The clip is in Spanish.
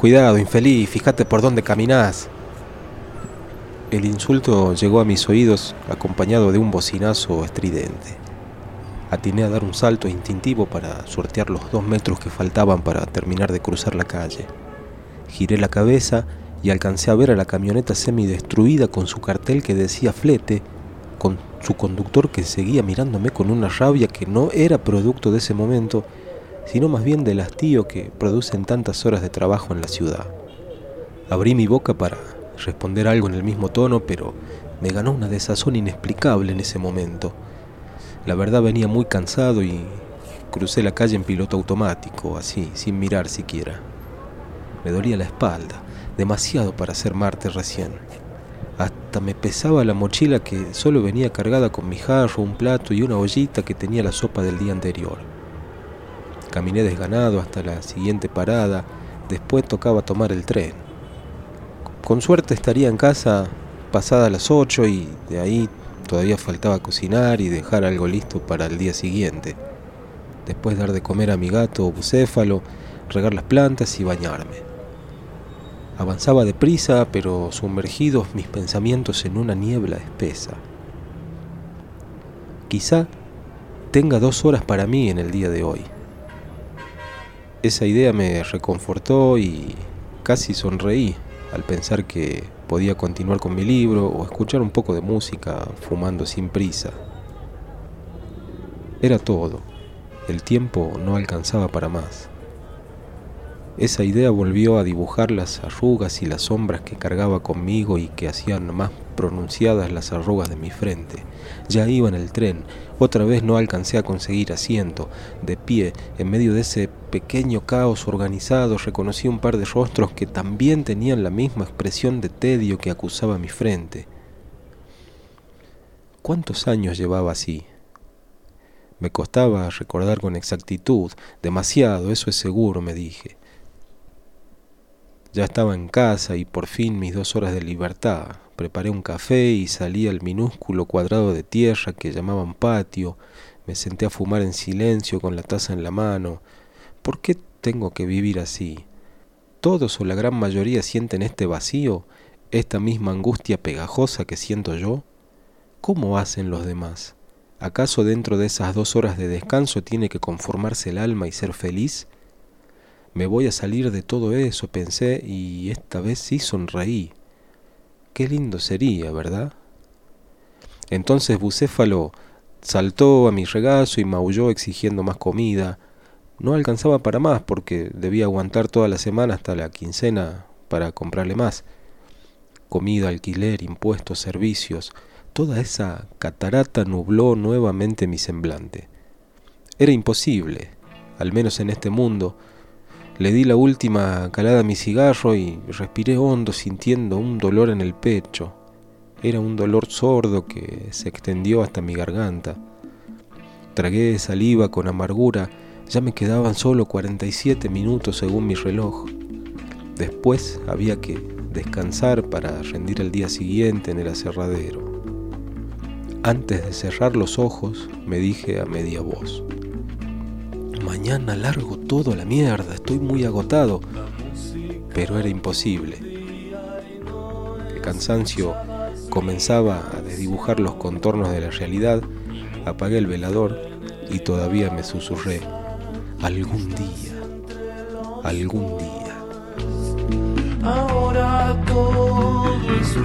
Cuidado, infeliz, fíjate por dónde caminás. El insulto llegó a mis oídos acompañado de un bocinazo estridente. Atiné a dar un salto instintivo para sortear los dos metros que faltaban para terminar de cruzar la calle. Giré la cabeza y alcancé a ver a la camioneta semi-destruida con su cartel que decía flete, con su conductor que seguía mirándome con una rabia que no era producto de ese momento, sino más bien del hastío que producen tantas horas de trabajo en la ciudad. Abrí mi boca para responder algo en el mismo tono, pero me ganó una desazón inexplicable en ese momento. La verdad venía muy cansado y crucé la calle en piloto automático, así, sin mirar siquiera. Me dolía la espalda, demasiado para ser martes recién. Hasta me pesaba la mochila que solo venía cargada con mi jarro, un plato y una ollita que tenía la sopa del día anterior. Caminé desganado hasta la siguiente parada, después tocaba tomar el tren. Con suerte estaría en casa pasada las 8 y de ahí todavía faltaba cocinar y dejar algo listo para el día siguiente. Después dar de comer a mi gato bucéfalo, regar las plantas y bañarme. Avanzaba deprisa, pero sumergidos mis pensamientos en una niebla espesa. Quizá tenga dos horas para mí en el día de hoy. Esa idea me reconfortó y casi sonreí al pensar que podía continuar con mi libro o escuchar un poco de música fumando sin prisa. Era todo. El tiempo no alcanzaba para más. Esa idea volvió a dibujar las arrugas y las sombras que cargaba conmigo y que hacían más pronunciadas las arrugas de mi frente. Ya iba en el tren, otra vez no alcancé a conseguir asiento. De pie, en medio de ese pequeño caos organizado, reconocí un par de rostros que también tenían la misma expresión de tedio que acusaba mi frente. ¿Cuántos años llevaba así? Me costaba recordar con exactitud, demasiado, eso es seguro, me dije. Ya estaba en casa y por fin mis dos horas de libertad. Preparé un café y salí al minúsculo cuadrado de tierra que llamaban patio. Me senté a fumar en silencio con la taza en la mano. ¿Por qué tengo que vivir así? ¿Todos o la gran mayoría sienten este vacío, esta misma angustia pegajosa que siento yo? ¿Cómo hacen los demás? ¿Acaso dentro de esas dos horas de descanso tiene que conformarse el alma y ser feliz? Me voy a salir de todo eso, pensé, y esta vez sí sonreí. Qué lindo sería, ¿verdad? Entonces Bucéfalo saltó a mi regazo y maulló exigiendo más comida. No alcanzaba para más porque debía aguantar toda la semana hasta la quincena para comprarle más. Comida, alquiler, impuestos, servicios, toda esa catarata nubló nuevamente mi semblante. Era imposible, al menos en este mundo, le di la última calada a mi cigarro y respiré hondo sintiendo un dolor en el pecho. Era un dolor sordo que se extendió hasta mi garganta. Tragué saliva con amargura, ya me quedaban solo 47 minutos según mi reloj. Después había que descansar para rendir el día siguiente en el aserradero. Antes de cerrar los ojos me dije a media voz, mañana largo todo la mierda, estoy muy agotado. Pero era imposible. El cansancio comenzaba a desdibujar los contornos de la realidad, apagué el velador y todavía me susurré, algún día, algún día. Ahora todo es